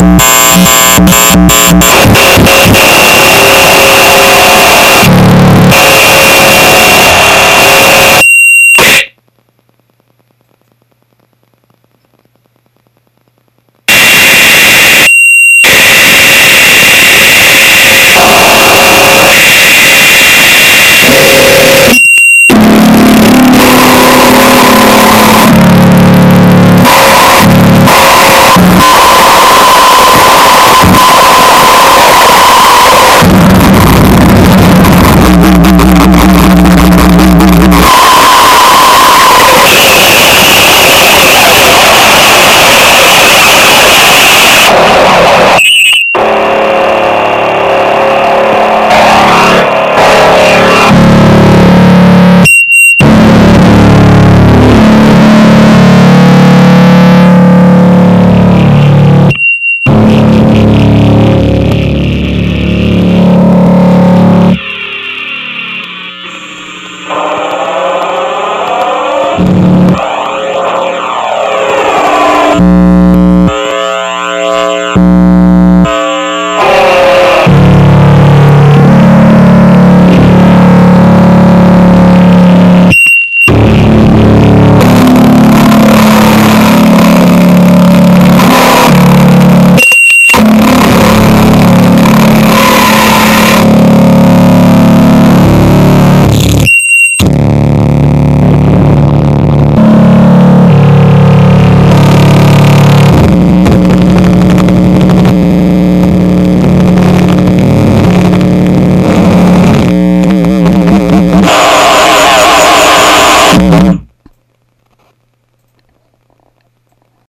Musik